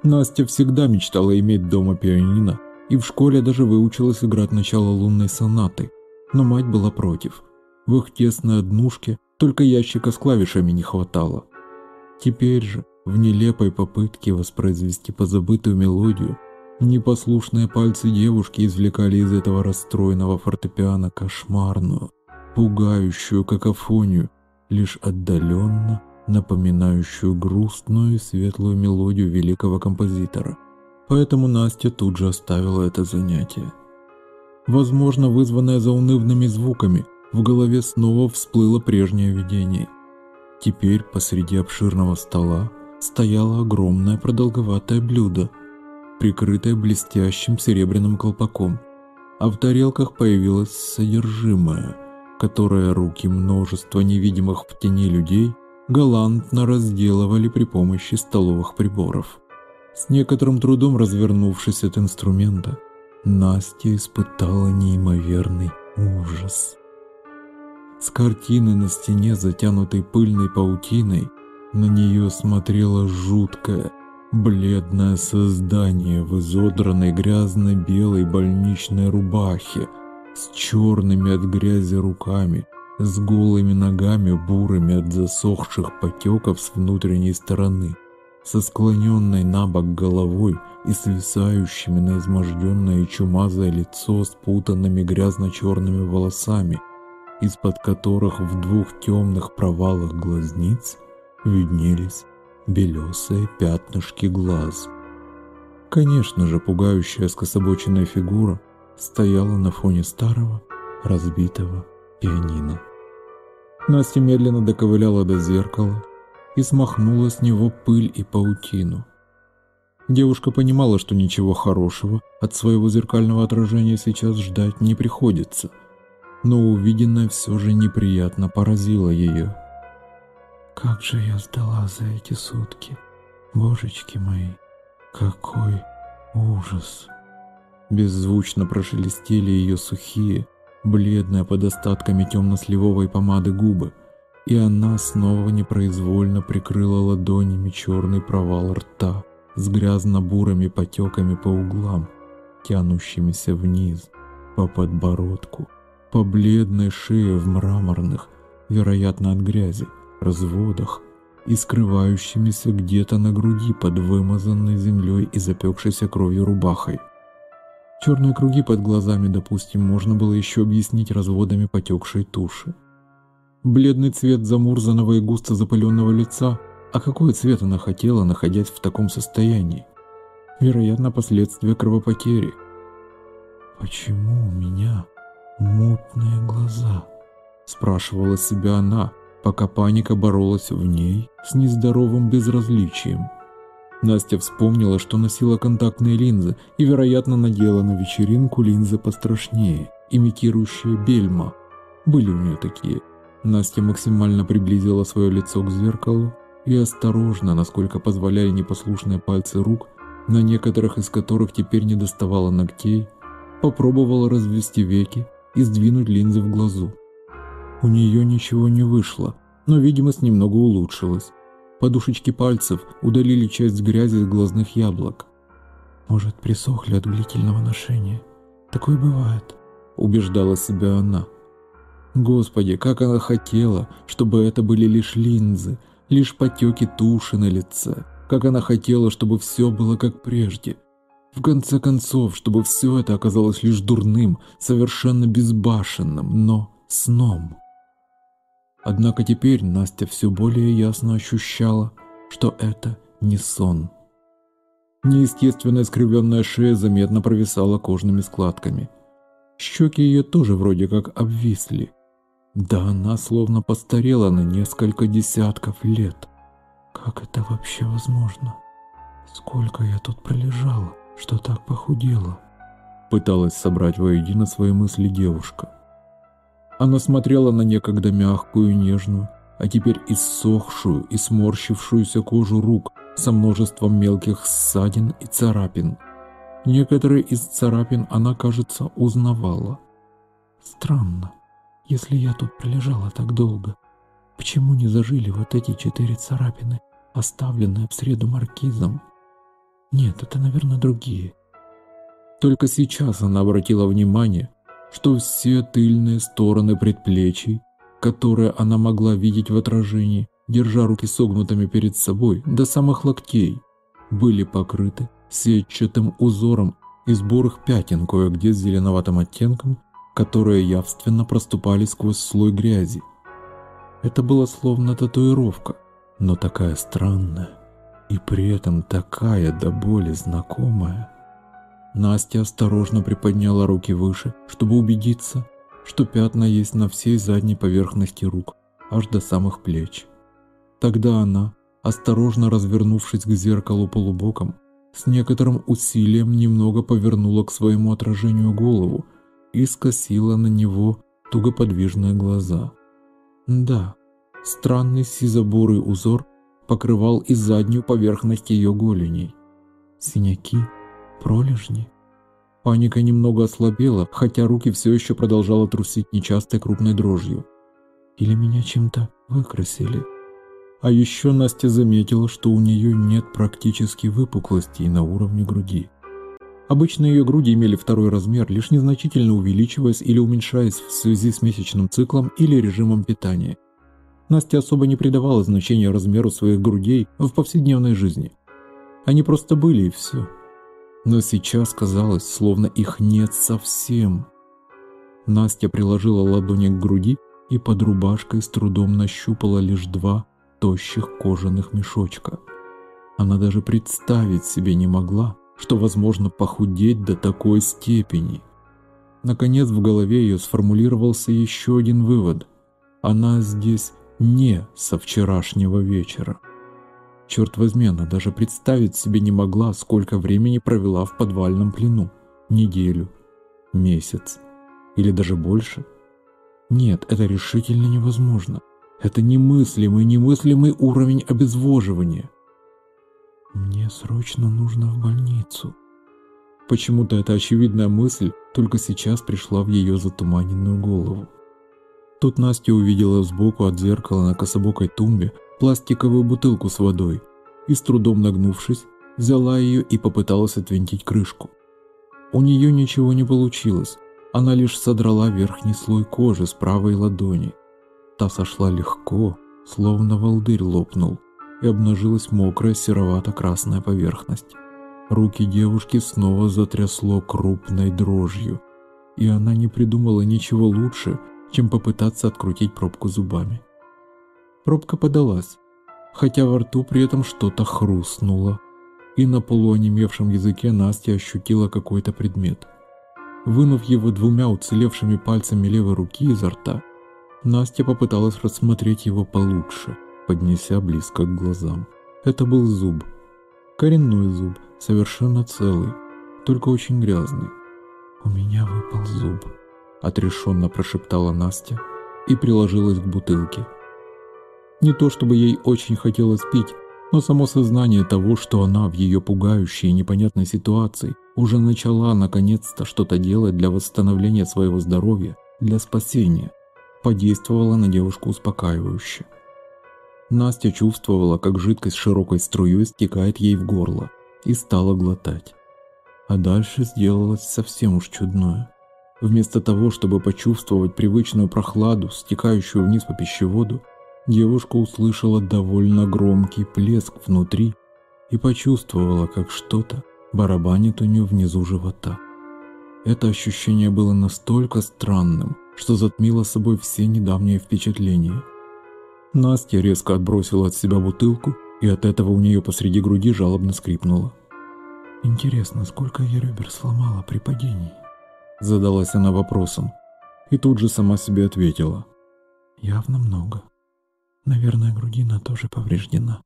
Настя всегда мечтала иметь дома пианино, и в школе даже выучилась играть начало лунной сонаты, но мать была против. В их тесной однушке только ящика с клавишами не хватало. Теперь же, в нелепой попытке воспроизвести позабытую мелодию, непослушные пальцы девушки извлекали из этого расстроенного фортепиано кошмарную, пугающую какофонию, лишь отдаленно напоминающую грустную и светлую мелодию великого композитора. Поэтому Настя тут же оставила это занятие. Возможно, вызванное заунывными звуками, в голове снова всплыло прежнее видение. Теперь посреди обширного стола стояло огромное продолговатое блюдо, прикрытое блестящим серебряным колпаком, а в тарелках появилось содержимое – которое руки множества невидимых в тени людей галантно разделывали при помощи столовых приборов. С некоторым трудом развернувшись от инструмента, Настя испытала неимоверный ужас. С картины на стене, затянутой пыльной паутиной, На нее смотрело жуткое, бледное создание в изодранной грязно-белой больничной рубахе, с черными от грязи руками, с голыми ногами, бурыми от засохших потеков с внутренней стороны, со склоненной на бок головой и свисающими на изможденное и чумазое лицо спутанными грязно-черными волосами, из-под которых в двух темных провалах глазниц виднелись белесые пятнышки глаз. Конечно же, пугающая скособоченная фигура стояла на фоне старого, разбитого пианино. Настя медленно доковыляла до зеркала и смахнула с него пыль и паутину. Девушка понимала, что ничего хорошего от своего зеркального отражения сейчас ждать не приходится, но увиденное все же неприятно поразило ее. Как же я сдала за эти сутки, божечки мои, какой ужас! Беззвучно прошелестели ее сухие, бледные под остатками темно-сливовой помады губы, и она снова непроизвольно прикрыла ладонями черный провал рта с грязно-бурыми потеками по углам, тянущимися вниз, по подбородку, по бледной шее в мраморных, вероятно от грязи, разводах и скрывающимися где-то на груди под вымазанной землей и запекшейся кровью рубахой. Черные круги под глазами, допустим, можно было еще объяснить разводами потекшей туши. Бледный цвет замурзанного и густо запыленного лица, а какой цвет она хотела, находясь в таком состоянии? Вероятно, последствия кровопотери. «Почему у меня мутные глаза?» – спрашивала себя она, пока паника боролась в ней с нездоровым безразличием. Настя вспомнила, что носила контактные линзы и, вероятно, надела на вечеринку линзы пострашнее, имитирующие бельма. Были у нее такие. Настя максимально приблизила свое лицо к зеркалу и осторожно, насколько позволяли непослушные пальцы рук, на некоторых из которых теперь не доставало ногтей, попробовала развести веки и сдвинуть линзы в глазу. У нее ничего не вышло, но видимость немного улучшилась. Подушечки пальцев удалили часть грязи из глазных яблок. Может, присохли от длительного ношения. Такое бывает, убеждала себя она. Господи, как она хотела, чтобы это были лишь линзы, лишь потеки туши на лице. Как она хотела, чтобы все было как прежде. В конце концов, чтобы все это оказалось лишь дурным, совершенно безбашенным, но сном. Однако теперь Настя все более ясно ощущала, что это не сон. Неестественно искривленная шея заметно провисала кожными складками. Щеки ее тоже вроде как обвисли. Да она словно постарела на несколько десятков лет. Как это вообще возможно? Сколько я тут пролежала, что так похудела? Пыталась собрать воедино свои мысли девушка. Она смотрела на некогда мягкую, нежную, а теперь иссохшую и сморщившуюся кожу рук со множеством мелких ссадин и царапин. Некоторые из царапин она, кажется, узнавала. Странно, если я тут пролежала так долго, почему не зажили вот эти четыре царапины, оставленные в среду маркизом? Нет, это, наверное, другие. Только сейчас она обратила внимание, что все тыльные стороны предплечий, которые она могла видеть в отражении, держа руки согнутыми перед собой до самых локтей, были покрыты сетчатым узором из бурых пятен кое-где с зеленоватым оттенком, которые явственно проступали сквозь слой грязи. Это было словно татуировка, но такая странная и при этом такая до боли знакомая. Настя осторожно приподняла руки выше, чтобы убедиться, что пятна есть на всей задней поверхности рук, аж до самых плеч. Тогда она, осторожно развернувшись к зеркалу полубоком, с некоторым усилием немного повернула к своему отражению голову и скосила на него тугоподвижные глаза. Да, странный сизобурый узор покрывал и заднюю поверхность ее голеней. Синяки – Пролежни. Паника немного ослабела, хотя руки все еще продолжала трусить нечастой крупной дрожью. Или меня чем-то выкрасили. А еще Настя заметила, что у нее нет практически выпуклостей на уровне груди. Обычно ее груди имели второй размер, лишь незначительно увеличиваясь или уменьшаясь в связи с месячным циклом или режимом питания. Настя особо не придавала значения размеру своих грудей в повседневной жизни. Они просто были и все. Но сейчас казалось, словно их нет совсем. Настя приложила ладони к груди и под рубашкой с трудом нащупала лишь два тощих кожаных мешочка. Она даже представить себе не могла, что возможно похудеть до такой степени. Наконец в голове ее сформулировался еще один вывод. Она здесь не со вчерашнего вечера. Черт возьми, она даже представить себе не могла, сколько времени провела в подвальном плену. Неделю, месяц или даже больше. Нет, это решительно невозможно. Это немыслимый, немыслимый уровень обезвоживания. Мне срочно нужно в больницу. Почему-то эта очевидная мысль только сейчас пришла в ее затуманенную голову. Тут Настя увидела сбоку от зеркала на кособокой тумбе пластиковую бутылку с водой и, с трудом нагнувшись, взяла ее и попыталась отвинтить крышку. У нее ничего не получилось, она лишь содрала верхний слой кожи с правой ладони. Та сошла легко, словно волдырь лопнул, и обнажилась мокрая серовато-красная поверхность. Руки девушки снова затрясло крупной дрожью, и она не придумала ничего лучше, чем попытаться открутить пробку зубами. Пробка подалась, хотя во рту при этом что-то хрустнуло, и на полуонемевшем языке Настя ощутила какой-то предмет. Вынув его двумя уцелевшими пальцами левой руки изо рта, Настя попыталась рассмотреть его получше – поднеся близко к глазам. Это был зуб. Коренной зуб, совершенно целый, только очень грязный. «У меня выпал зуб», — отрешенно прошептала Настя и приложилась к бутылке. Не то чтобы ей очень хотелось пить, но само сознание того, что она в ее пугающей и непонятной ситуации уже начала наконец-то что-то делать для восстановления своего здоровья, для спасения, подействовало на девушку успокаивающе. Настя чувствовала, как жидкость широкой струей стекает ей в горло, и стала глотать. А дальше сделалось совсем уж чудное. Вместо того, чтобы почувствовать привычную прохладу, стекающую вниз по пищеводу, девушка услышала довольно громкий плеск внутри и почувствовала, как что-то барабанит у нее внизу живота. Это ощущение было настолько странным, что затмило собой все недавние впечатления – Настя резко отбросила от себя бутылку, и от этого у нее посреди груди жалобно скрипнуло. «Интересно, сколько я ребер сломала при падении?» Задалась она вопросом, и тут же сама себе ответила. «Явно много. Наверное, грудина тоже повреждена».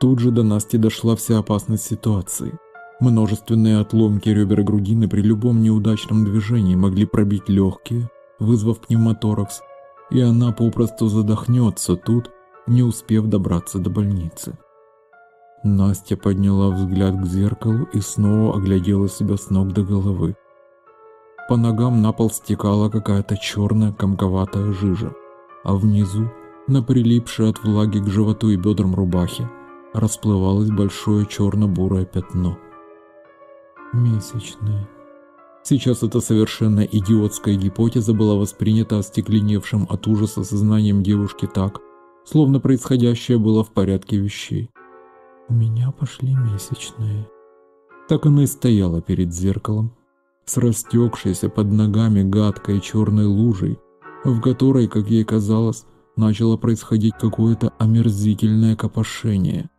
Тут же до Насти дошла вся опасность ситуации. Множественные отломки ребер грудины при любом неудачном движении могли пробить легкие, вызвав пневмоторакс, и она попросту задохнется тут, не успев добраться до больницы. Настя подняла взгляд к зеркалу и снова оглядела себя с ног до головы. По ногам на пол стекала какая-то черная комковатая жижа, а внизу, на прилипшей от влаги к животу и бедрам рубахе, расплывалось большое черно-бурое пятно. Месячные. Сейчас эта совершенно идиотская гипотеза была воспринята остекленевшим от ужаса сознанием девушки так, словно происходящее было в порядке вещей. У меня пошли месячные. Так она и стояла перед зеркалом, с растекшейся под ногами гадкой черной лужей, в которой, как ей казалось, начало происходить какое-то омерзительное копошение.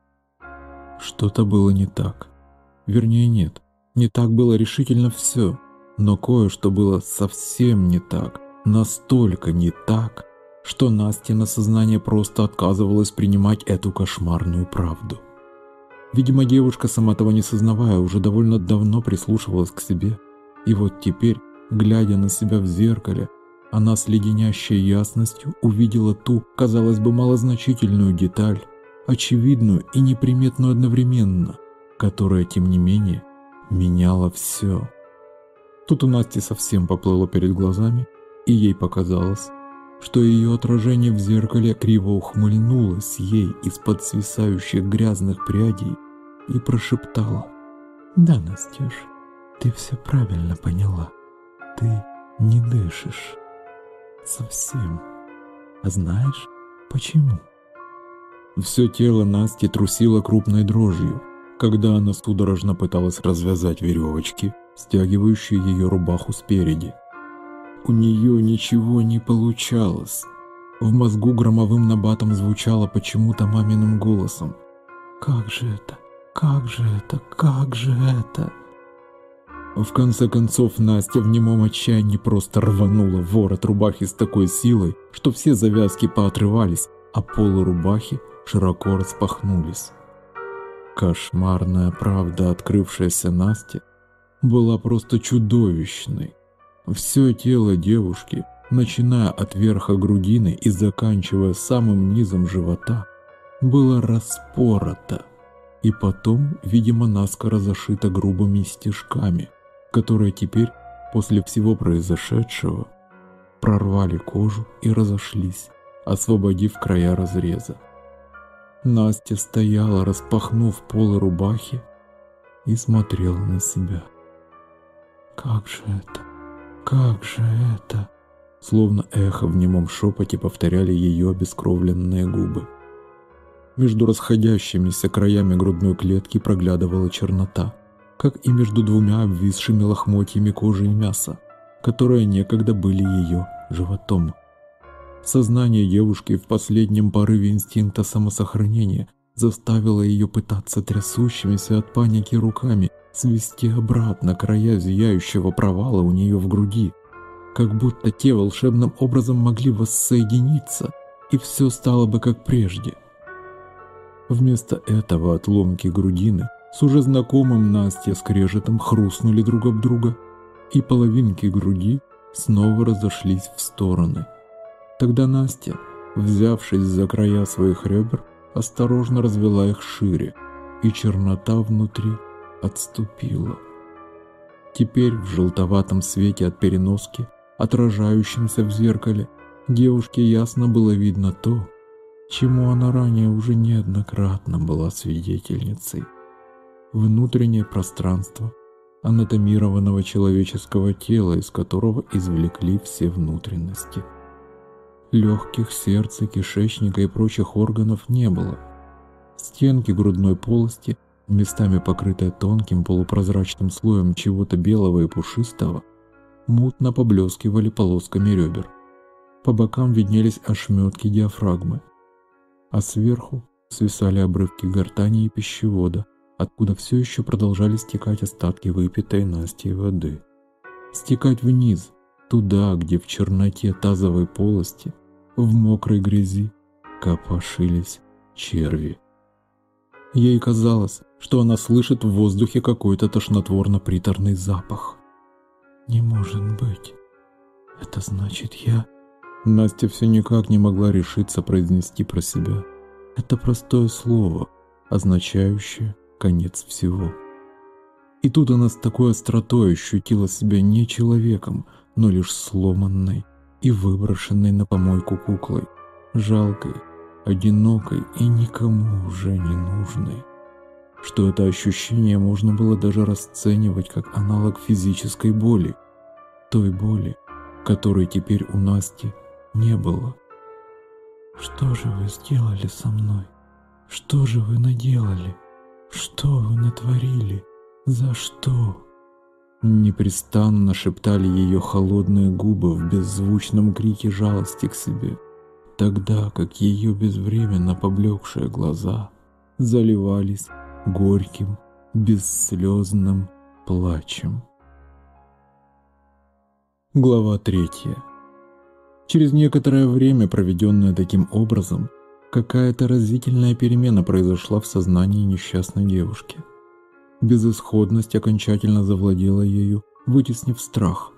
Что-то было не так. Вернее, нет. Не так было решительно все. Но кое-что было совсем не так, настолько не так, что Настя на сознание просто отказывалась принимать эту кошмарную правду. Видимо, девушка, сама того не сознавая, уже довольно давно прислушивалась к себе. И вот теперь, глядя на себя в зеркале, она с леденящей ясностью увидела ту, казалось бы, малозначительную деталь, очевидную и неприметную одновременно, которая, тем не менее, меняла все. Тут у Насти совсем поплыло перед глазами, и ей показалось, что ее отражение в зеркале криво ухмыльнулось ей из-под свисающих грязных прядей и прошептала. «Да, Настюш, ты все правильно поняла. Ты не дышишь. Совсем. А знаешь, почему?» Все тело Насти трусило крупной дрожью, когда она судорожно пыталась развязать веревочки, стягивающие ее рубаху спереди. У нее ничего не получалось. В мозгу громовым набатом звучало почему-то маминым голосом. «Как же это? Как же это? Как же это?» В конце концов Настя в немом отчаянии просто рванула ворот рубахи с такой силой, что все завязки поотрывались, а полы рубахи широко распахнулись. Кошмарная правда, открывшаяся Насте, была просто чудовищной. Все тело девушки, начиная от верха грудины и заканчивая самым низом живота, было распорото, и потом, видимо, наскоро зашито грубыми стежками, которые теперь, после всего произошедшего, прорвали кожу и разошлись, освободив края разреза. Настя стояла, распахнув полы рубахи, и смотрела на себя. «Как же это? Как же это?» Словно эхо в немом шепоте повторяли ее обескровленные губы. Между расходящимися краями грудной клетки проглядывала чернота, как и между двумя обвисшими лохмотьями кожи и мяса, которые некогда были ее животом. Сознание девушки в последнем порыве инстинкта самосохранения заставило ее пытаться трясущимися от паники руками свести обратно края зияющего провала у нее в груди, как будто те волшебным образом могли воссоединиться, и все стало бы как прежде. Вместо этого отломки грудины с уже знакомым Настя скрежетом хрустнули друг об друга, и половинки груди снова разошлись в стороны – Тогда Настя, взявшись за края своих ребер, осторожно развела их шире, и чернота внутри отступила. Теперь в желтоватом свете от переноски, отражающемся в зеркале, девушке ясно было видно то, чему она ранее уже неоднократно была свидетельницей. Внутреннее пространство анатомированного человеческого тела, из которого извлекли все внутренности – легких, сердца, кишечника и прочих органов не было. Стенки грудной полости, местами покрытые тонким полупрозрачным слоем чего-то белого и пушистого, мутно поблескивали полосками ребер. По бокам виднелись ошметки диафрагмы, а сверху свисали обрывки гортани и пищевода, откуда все еще продолжали стекать остатки выпитой Настей воды. Стекать вниз, туда, где в черноте тазовой полости в мокрой грязи копошились черви. Ей казалось, что она слышит в воздухе какой-то тошнотворно-приторный запах. «Не может быть. Это значит я...» Настя все никак не могла решиться произнести про себя. Это простое слово, означающее конец всего. И тут она с такой остротой ощутила себя не человеком, но лишь сломанной, и выброшенной на помойку куклой, жалкой, одинокой и никому уже не нужной. Что это ощущение можно было даже расценивать как аналог физической боли, той боли, которой теперь у Насти не было. «Что же вы сделали со мной? Что же вы наделали? Что вы натворили? За что?» Непрестанно шептали ее холодные губы в беззвучном крике жалости к себе, тогда как ее безвременно поблекшие глаза заливались горьким, бесслезным плачем. Глава третья. Через некоторое время, проведенное таким образом, какая-то разительная перемена произошла в сознании несчастной девушки – Безысходность окончательно завладела ею, вытеснив страх,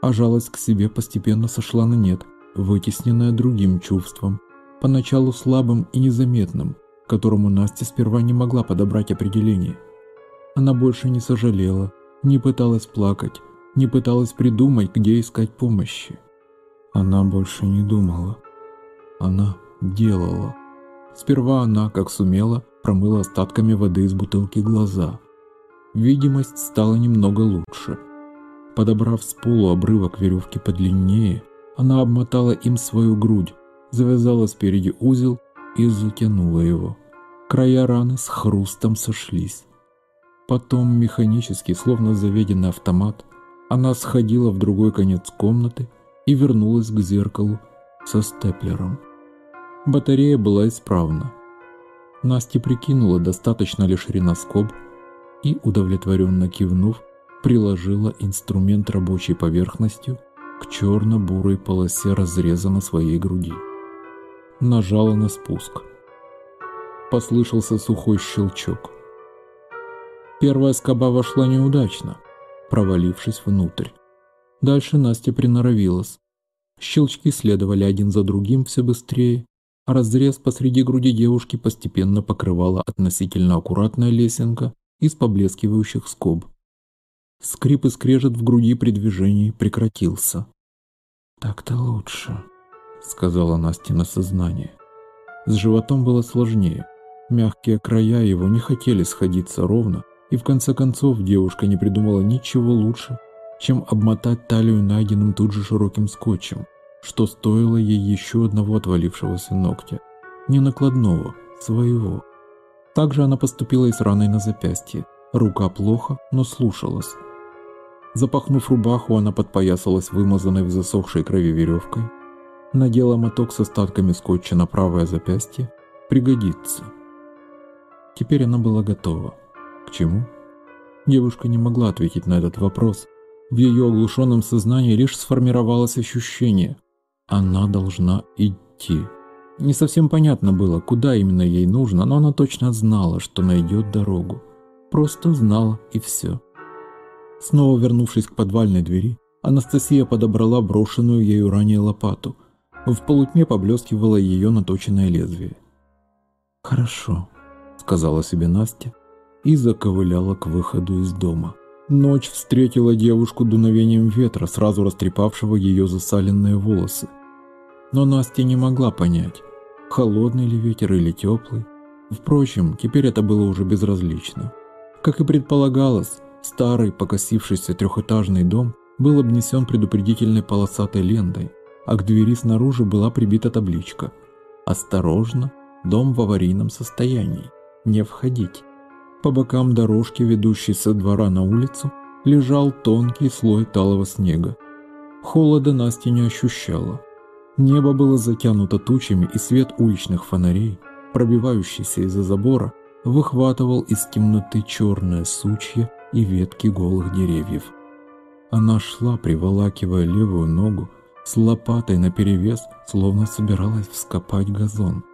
а жалость к себе постепенно сошла на нет, вытесненная другим чувством, поначалу слабым и незаметным, которому Настя сперва не могла подобрать определение. Она больше не сожалела, не пыталась плакать, не пыталась придумать, где искать помощи. Она больше не думала. Она делала. Сперва она, как сумела, промыла остатками воды из бутылки глаза. Видимость стала немного лучше. Подобрав с полу обрывок веревки подлиннее, она обмотала им свою грудь, завязала спереди узел и затянула его. Края раны с хрустом сошлись. Потом механически, словно заведенный автомат, она сходила в другой конец комнаты и вернулась к зеркалу со степлером. Батарея была исправна. Настя прикинула, достаточно ли ширина скоб, и, удовлетворенно кивнув, приложила инструмент рабочей поверхностью к черно-бурой полосе разреза на своей груди. Нажала на спуск. Послышался сухой щелчок. Первая скоба вошла неудачно, провалившись внутрь. Дальше Настя приноровилась. Щелчки следовали один за другим все быстрее, разрез посреди груди девушки постепенно покрывала относительно аккуратная лесенка из поблескивающих скоб. Скрип и скрежет в груди при движении прекратился. «Так-то лучше», — сказала Настя на сознание. С животом было сложнее. Мягкие края его не хотели сходиться ровно, и в конце концов девушка не придумала ничего лучше, чем обмотать талию найденным тут же широким скотчем, что стоило ей еще одного отвалившегося ногтя. Не накладного, своего. Также она поступила и с раной на запястье. Рука плохо, но слушалась. Запахнув рубаху, она подпоясалась вымазанной в засохшей крови веревкой, надела моток с остатками скотча на правое запястье. Пригодится. Теперь она была готова. К чему? Девушка не могла ответить на этот вопрос, в ее оглушенном сознании лишь сформировалось ощущение. Она должна идти. Не совсем понятно было, куда именно ей нужно, но она точно знала, что найдет дорогу. Просто знала и все. Снова вернувшись к подвальной двери, Анастасия подобрала брошенную ею ранее лопату. В полутьме поблескивало ее наточенное лезвие. «Хорошо», — сказала себе Настя и заковыляла к выходу из дома. Ночь встретила девушку дуновением ветра, сразу растрепавшего ее засаленные волосы. Но Настя не могла понять, холодный ли ветер или теплый. Впрочем, теперь это было уже безразлично. Как и предполагалось, старый покосившийся трехэтажный дом был обнесен предупредительной полосатой лентой, а к двери снаружи была прибита табличка «Осторожно, дом в аварийном состоянии, не входить». По бокам дорожки, ведущей со двора на улицу, лежал тонкий слой талого снега. Холода Настя не ощущала. Небо было затянуто тучами, и свет уличных фонарей, пробивающийся из-за забора, выхватывал из темноты черные сучья и ветки голых деревьев. Она шла, приволакивая левую ногу, с лопатой наперевес, словно собиралась вскопать газон.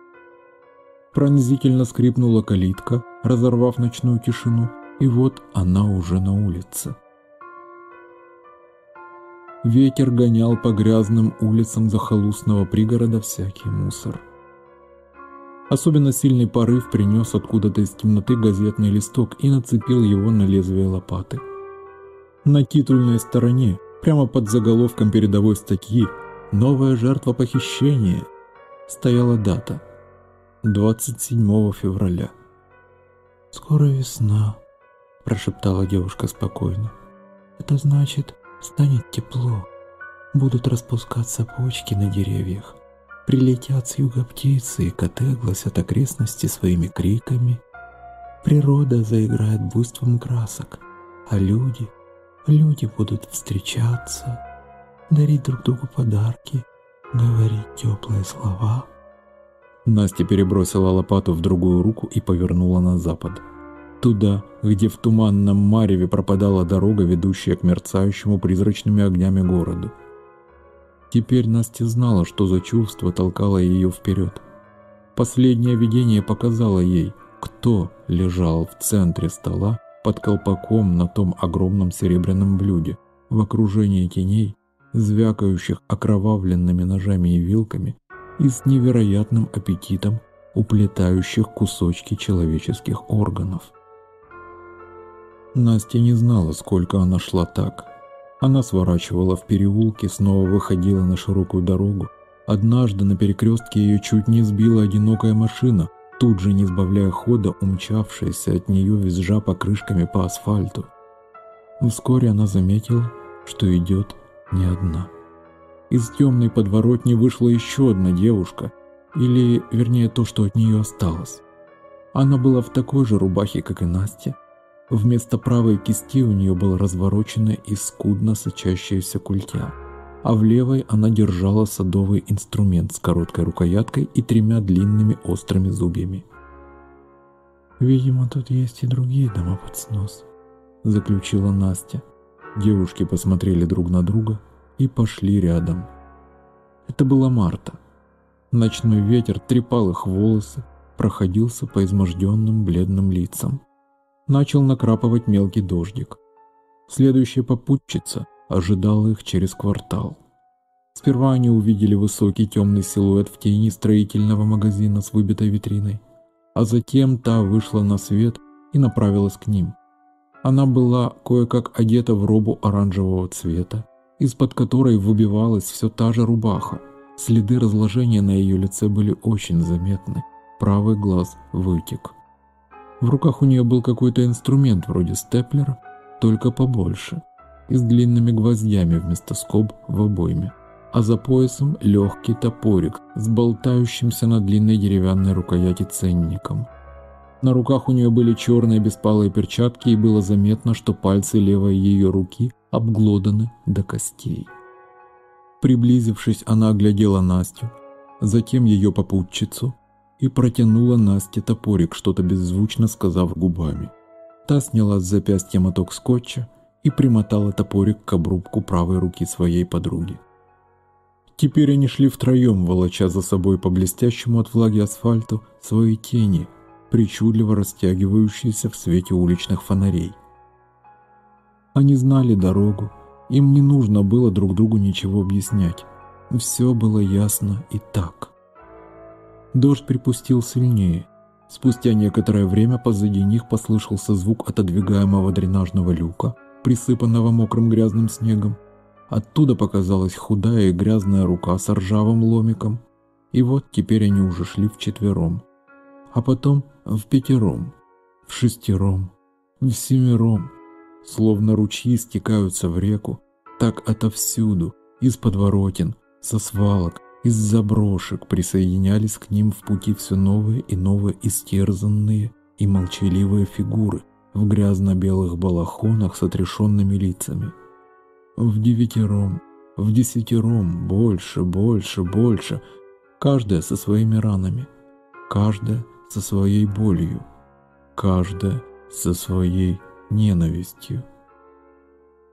Пронзительно скрипнула калитка, разорвав ночную тишину, и вот она уже на улице. Ветер гонял по грязным улицам захолустного пригорода всякий мусор. Особенно сильный порыв принес откуда-то из темноты газетный листок и нацепил его на лезвие лопаты. На титульной стороне, прямо под заголовком передовой статьи «Новая жертва похищения» стояла дата – 27 февраля. «Скоро весна», – прошептала девушка спокойно. «Это значит, станет тепло. Будут распускаться почки на деревьях. Прилетят с юга птицы, и коты огласят окрестности своими криками. Природа заиграет буйством красок, а люди, люди будут встречаться, дарить друг другу подарки, говорить теплые слова». Настя перебросила лопату в другую руку и повернула на запад. Туда, где в туманном мареве пропадала дорога, ведущая к мерцающему призрачными огнями городу. Теперь Настя знала, что за чувство толкало ее вперед. Последнее видение показало ей, кто лежал в центре стола под колпаком на том огромном серебряном блюде, в окружении теней, звякающих окровавленными ножами и вилками, и с невероятным аппетитом уплетающих кусочки человеческих органов. Настя не знала, сколько она шла так. Она сворачивала в переулки, снова выходила на широкую дорогу. Однажды на перекрестке ее чуть не сбила одинокая машина, тут же не сбавляя хода, умчавшаяся от нее визжа покрышками по асфальту. Вскоре она заметила, что идет не одна. Из темной подворотни вышла еще одна девушка, или, вернее, то, что от нее осталось. Она была в такой же рубахе, как и Настя. Вместо правой кисти у нее была развороченная и скудно сочащаяся культя, а в левой она держала садовый инструмент с короткой рукояткой и тремя длинными острыми зубьями. «Видимо, тут есть и другие дома под снос», — заключила Настя. Девушки посмотрели друг на друга и пошли рядом. Это была Марта. Ночной ветер трепал их волосы, проходился по изможденным бледным лицам. Начал накрапывать мелкий дождик. Следующая попутчица ожидала их через квартал. Сперва они увидели высокий темный силуэт в тени строительного магазина с выбитой витриной, а затем та вышла на свет и направилась к ним. Она была кое-как одета в робу оранжевого цвета, из-под которой выбивалась все та же рубаха. Следы разложения на ее лице были очень заметны. Правый глаз вытек. В руках у нее был какой-то инструмент вроде степлера, только побольше, и с длинными гвоздями вместо скоб в обойме. А за поясом легкий топорик с болтающимся на длинной деревянной рукояти ценником. На руках у нее были черные беспалые перчатки, и было заметно, что пальцы левой ее руки обглоданы до костей. Приблизившись, она оглядела Настю, затем ее попутчицу и протянула Насте топорик, что-то беззвучно сказав губами. Та сняла с запястья моток скотча и примотала топорик к обрубку правой руки своей подруги. Теперь они шли втроем, волоча за собой по блестящему от влаги асфальту свои тени, причудливо растягивающиеся в свете уличных фонарей. Они знали дорогу, им не нужно было друг другу ничего объяснять. Все было ясно и так. Дождь припустил сильнее. Спустя некоторое время позади них послышался звук отодвигаемого дренажного люка, присыпанного мокрым грязным снегом. Оттуда показалась худая и грязная рука с ржавым ломиком. И вот теперь они уже шли вчетвером. А потом в пятером, в шестером, в семером словно ручьи стекаются в реку, так отовсюду, из подворотен, со свалок, из заброшек присоединялись к ним в пути все новые и новые истерзанные и молчаливые фигуры в грязно-белых балахонах с отрешенными лицами. В девятером, в десятером, больше, больше, больше, каждая со своими ранами, каждая со своей болью, каждая со своей ненавистью.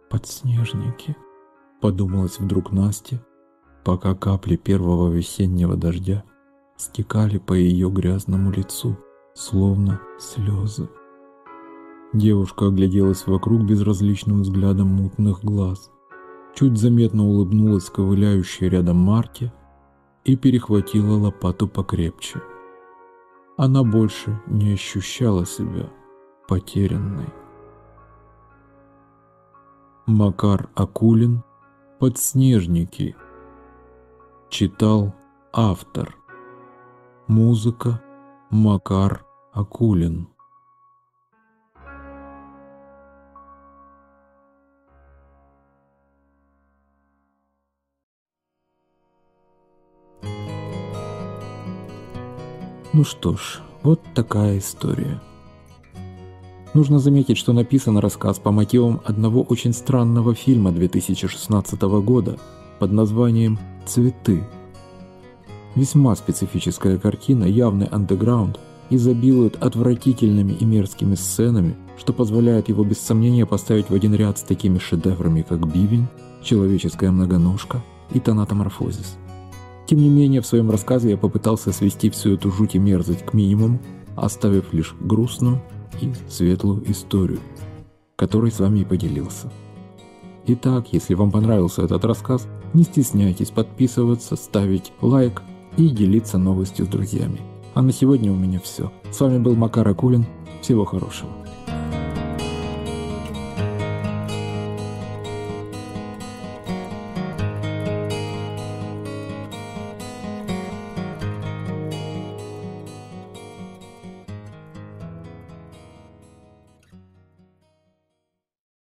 «Подснежники», — подумалось вдруг Насте, пока капли первого весеннего дождя стекали по ее грязному лицу, словно слезы. Девушка огляделась вокруг безразличным взглядом мутных глаз, чуть заметно улыбнулась ковыляющей рядом Марте и перехватила лопату покрепче. Она больше не ощущала себя потерянной. Макар Акулин «Подснежники» Читал автор. Музыка Макар Акулин. Ну что ж, вот такая история. Нужно заметить, что написан рассказ по мотивам одного очень странного фильма 2016 года под названием «Цветы». Весьма специфическая картина, явный андеграунд, изобилует отвратительными и мерзкими сценами, что позволяет его без сомнения поставить в один ряд с такими шедеврами, как «Бивень», «Человеческая многоножка» и «Тонатоморфозис». Тем не менее, в своем рассказе я попытался свести всю эту жуть и мерзость к минимуму, оставив лишь грустную и светлую историю, которой с вами и поделился. Итак, если вам понравился этот рассказ, не стесняйтесь подписываться, ставить лайк и делиться новостью с друзьями. А на сегодня у меня все. С вами был Макар Акулин. Всего хорошего.